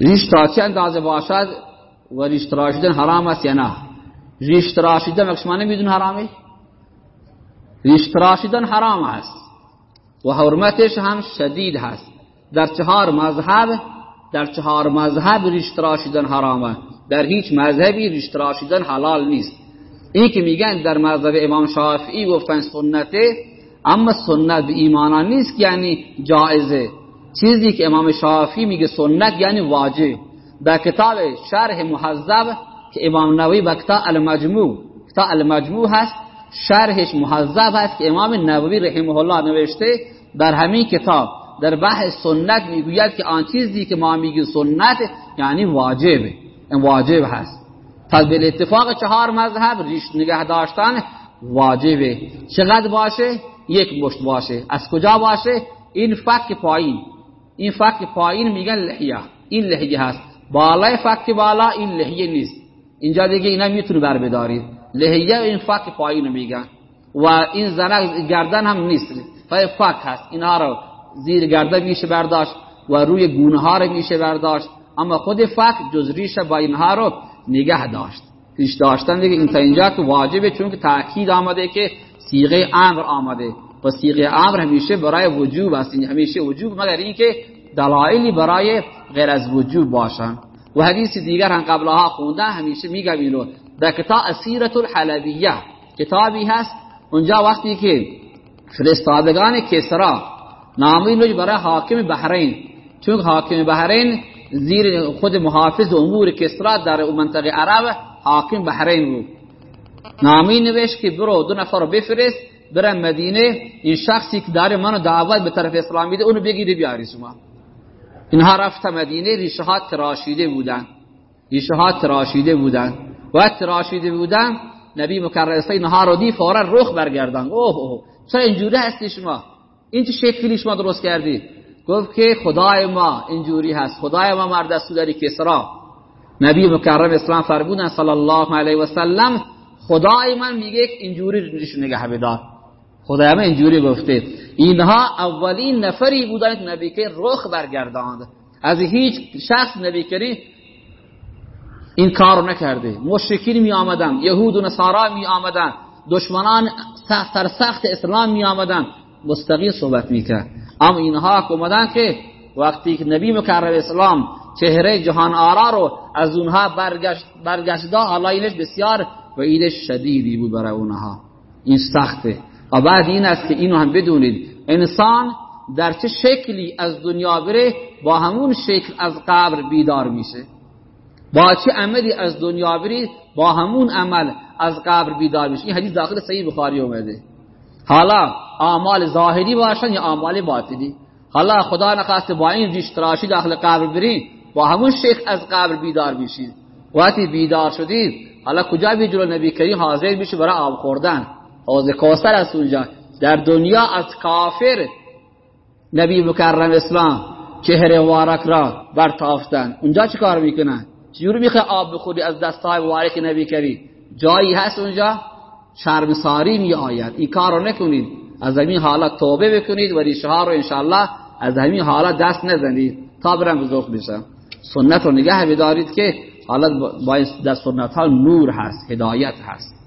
ریش تا چه اندازه باشد و ریش تراشیدن حرام است یا نه؟ ریش تراشیدن شما نمیدون حرامه ریش تراشیدن حرام است و حرمتش هم شدید هست. در چهار مذهب در چهار مذهب ریش تراشیدن حرامه در هیچ مذهبی ریش تراشیدن حلال نیست. این که میگن در مذهب امام شافعی گفتن سنته اما سنت ایمانا نیست یعنی جائزه چیزی که امام شافعی میگه سنت یعنی واجب. در کتاب شرح محذب که امام نووی کتاب المجموع کتاب المجموع هست شرحش محذب هست که امام نووی رحمه الله نوشته در همین کتاب در بحث سنت می‌گوید که آن چیزی که ما میگیم سنت یعنی واجبه این واجب هست. به اتفاق چهار مذهب ریش نگه داشتن واجبه چقدر باشه؟ یک مشت باشه. از کجا باشه؟ این فک پایین. این فک پایین میگن لحیه این لحیه هست بالای فک بالا این لحیه نیست اینجا دیگه اینا می‌تونه بر بدارید لحیه این فک پایین میگن و این زنک گردن هم نیست فک هست اینا رو زیر گردن میشه برداشت و روی گونه ها رو میشه برداشت. اما خود فک جز ریش با اینها رو نگه داشت. ریش داشتن دیگه. این تا اینجا که واجبه چون که تاکید آمده که سیغه امر آمده. و سیغه امر همیشه برای وجوب است. همیشه وجوب مگر اینکه دلایلی برای غیر از وجوب باشن. و حدیث دیگر هم قبلها خونده همیشه میگم اینو. در کتاب اسیرت الحلبیه کتابی هست. اونجا وقتی که فرستادگان کسرا نامی برای حاکم بحرین. چون حاکم بحرین زیر خود محافظ امور کسرا در منطقه عرب حاکم بحرین بود. نامی نوشت که برو دو نفر بفرست. برن مدینه این شخصی که داره منو دعوت به طرف اسلام میده اونو بگیری بیاری شما اینها رفت مدینه ریشه ها تراشیده بودن. ریشه ها تراشیده بودن. و تراشیده بودن نبی مکرم اینها رو دی فورا رخ برگردن. اوه اوه چرا اینجوری هستی شما؟ این چه شکلی شما درست کردی؟ گفت که خدای ما اینجوری هست. خدای ما مرد است داری کسرا. نبی مکرم اسلام فرمودن صلی الله علیه و سلم خدای من میگه اینجوری ریش نگه بدار. خدای من اینجوری گفته. اینها اولین نفری بودن که نبی که رخ برگرداند. از هیچ شخص نبی کری این کار نکرده. مشرکین می آمدن یهود و نصارا می آمدن دشمنان سرسخت اسلام می آمدن. مستقیم صحبت می‌کرد اما اینها اومدن که وقتی که نبی مکرم اسلام چهره جهان آرا رو از اونها برگشت برگشت حالا اینش بسیار و اینش شدیدی بود برای اونها. این سخته. و بعد این است که اینو هم بدونید انسان در چه شکلی از دنیا بره با همون شکل از قبر بیدار میشه. با چه عملی از دنیا بری با همون عمل از قبر بیدار میشه. این حدیث داخل صحیح بخاری اومده. حالا اعمال ظاهری باشن یا اعمال باطنی؟ حالا خدا نخواست با این ریش تراشی داخل قبر بری با همون شکل از قبر بیدار میشید وقتی بیدار شدید حالا کجا بی جلو نبی کریم حاضر میشه برای آب خوردن؟ حوض کوثر از اونجا. در دنیا از کافر نبی مکرم اسلام چهره وارک را برتافتن. اونجا چه کار می‌کنن؟ چجوری می‌خوای آب بخوری از دستای وارک نبی کریم؟ جایی هست اونجا؟ شرمساری می آید این کار رو نکنید. از همین حالت توبه بکنید و ریشه ها رو انشاءالله از همین حالت دست نزنید تا برم بزرگ بشم. سنت رو نگه بدارید که حالت با در سنت ها نور هست هدایت هست.